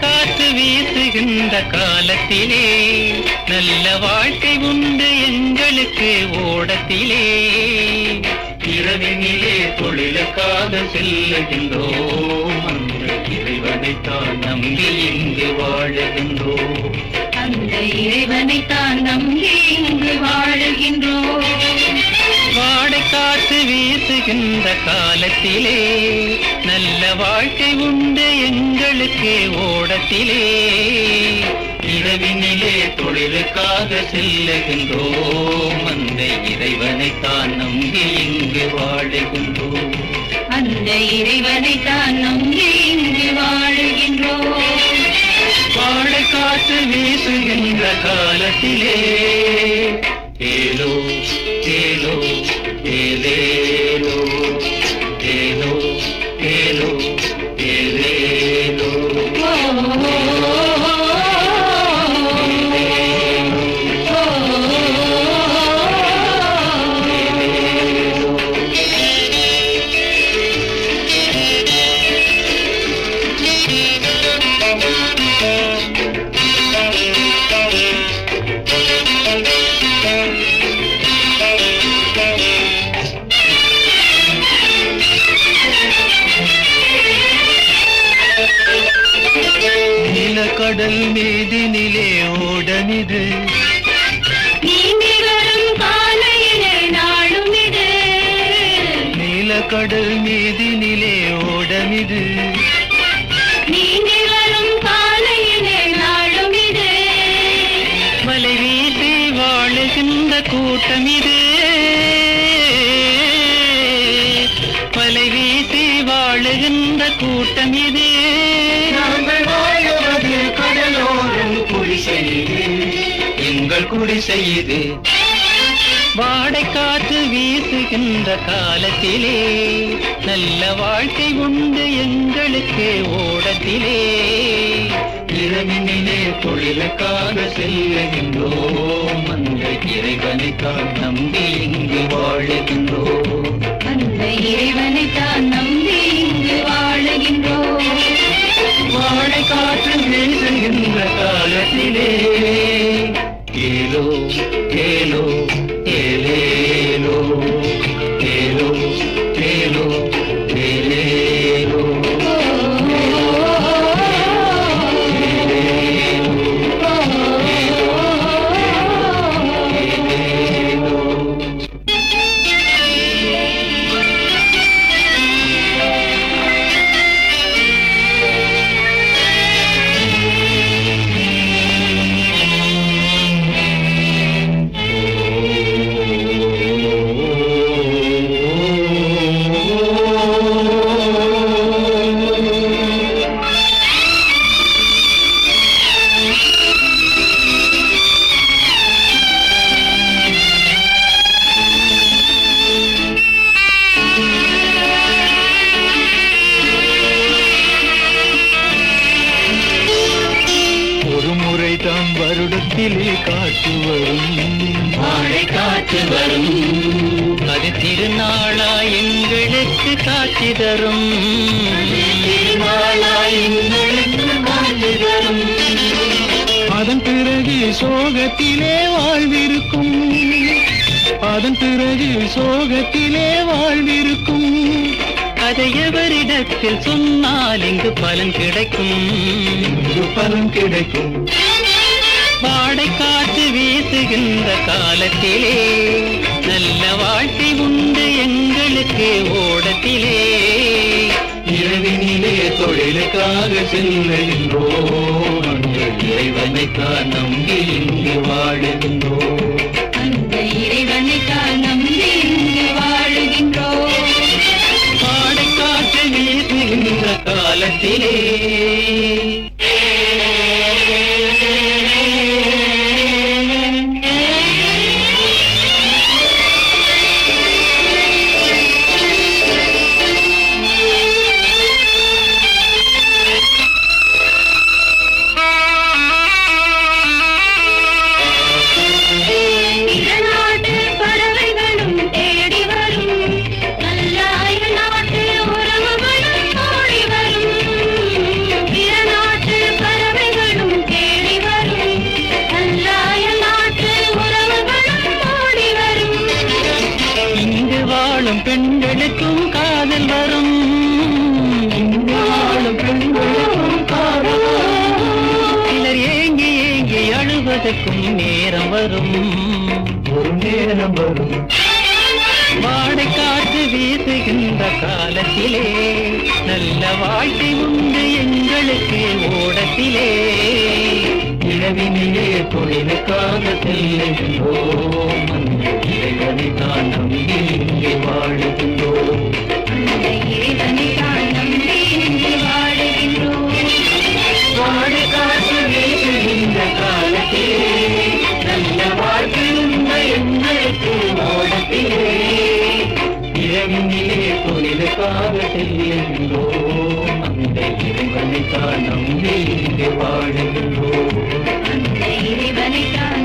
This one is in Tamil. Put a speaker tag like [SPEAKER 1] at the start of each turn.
[SPEAKER 1] காற்று வீசுகின்ற காலத்திலே நல்ல வாழ்க்கை உண்டு எங்களுக்கு ஓடத்திலே. இரவினிலே தொழிலுக்காக செல்லுகின்றோம். அந்த இறைவனைத்தான் நம்பி இங்கு வாழுகின்றோம்.
[SPEAKER 2] அந்த இறைவனைத்தான் நம்பி இங்கு வாழுகின்றோம்.
[SPEAKER 1] காற்று வீசுகின்ற காலத்திலே நல்ல வாழ்க்கை உண்டு எங்களுக்கு ஓடத்திலே. இரவினிலே தொழிலுக்காக செல்லுகின்றோம் அந்த இறைவனைத்தான் நம்பி இங்கு வாழுகின்றோம்.
[SPEAKER 2] அந்த இறைவனைத்தான் நம்பி இங்கு வாழுகின்றோம்.
[SPEAKER 1] வாடை காற்று வீசுகின்ற காலத்திலே ஏலோ ஏலோ. देवेनु
[SPEAKER 2] देनु।
[SPEAKER 1] நீலக்கடல் மீதினிலே ஓடமிது. வலை வீசி வாழுகின்ற கூட்டம் இது. வலை வீசி வாழுகின்ற கூட்டம் இது கடலோரம் குடிசைது எங்கள் குடிசை இது. வாடை காற்று வீசுகின்ற காலத்திலே நல்ல வாழ்க்கை உண்டு எங்களுக்கு ஓடத்திலே. இரவினிலே தொழிலுக்காக செல்லுகின்றோம் அந்த இறைவனைத்தான் நம்பி இங்கு வாழுகின்றோம். முறைதான் வருடத்திலே காற்று வரும். வாழை காற்று வரும். அது திருநாளா எங்களுக்கு காட்சி தரும். திருநாளா எங்களுக்கு காட்சி தரும். அதன் பிறகு சோகத்திலே வாழ்விருக்கும். அதன் பிறகு சோகத்திலே வாழ்விருக்கும். அதை எவரிடத்தில் சொன்னால் இங்கு பலன் கிடைக்கும். இங்கு பலன் கிடைக்கும். வாடை காற்று வீசுகின்ற காலத்திலே நல்ல வாழ்க்கை உண்டு எங்களுக்கு ஓடத்திலே. இரவினிலே தொழிலுக்காக செல்லுகின்றோம் அந்த இறைவனைத்தான் நம்பி இங்கு வாழுகின்றோம்.
[SPEAKER 2] அந்த இறைவனைத்தான் நம்பி இங்கு வாழுகின்றோம்.
[SPEAKER 1] வாடை காற்று வீசுகின்ற காலத்திலே
[SPEAKER 2] வாழும் பெண்களுக்கும் காதல் வரும். சிலர் ஏங்கி ஏங்கி
[SPEAKER 1] அழுவதற்கும் நேரம் வரும். ஒரு நேரம் வரும். வாடை காற்று வீசுகின்ற காலத்திலே நல்ல வாழ்க்கை உண்டு எங்களுக்கு ஓடத்திலே. இரவினிலே தொழிலுக்காக செல்லுகின்றோம் அந்த இறைவனை தான் நம்பி இங்கே வாழுகின்றோம்.
[SPEAKER 2] அந்த இறைவனை தான் நம்பி
[SPEAKER 1] பாடுகின்றோம் அந்த இறைவனை தான்